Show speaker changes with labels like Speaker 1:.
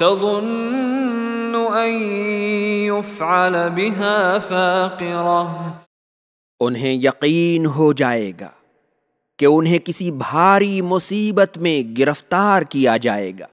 Speaker 1: تظن ان يفعل بها فاقرة.
Speaker 2: انہیں یقین ہو جائے گا کہ انہیں کسی بھاری مصیبت میں گرفتار کیا جائے گا۔